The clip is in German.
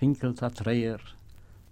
winkels a